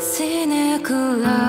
しねくら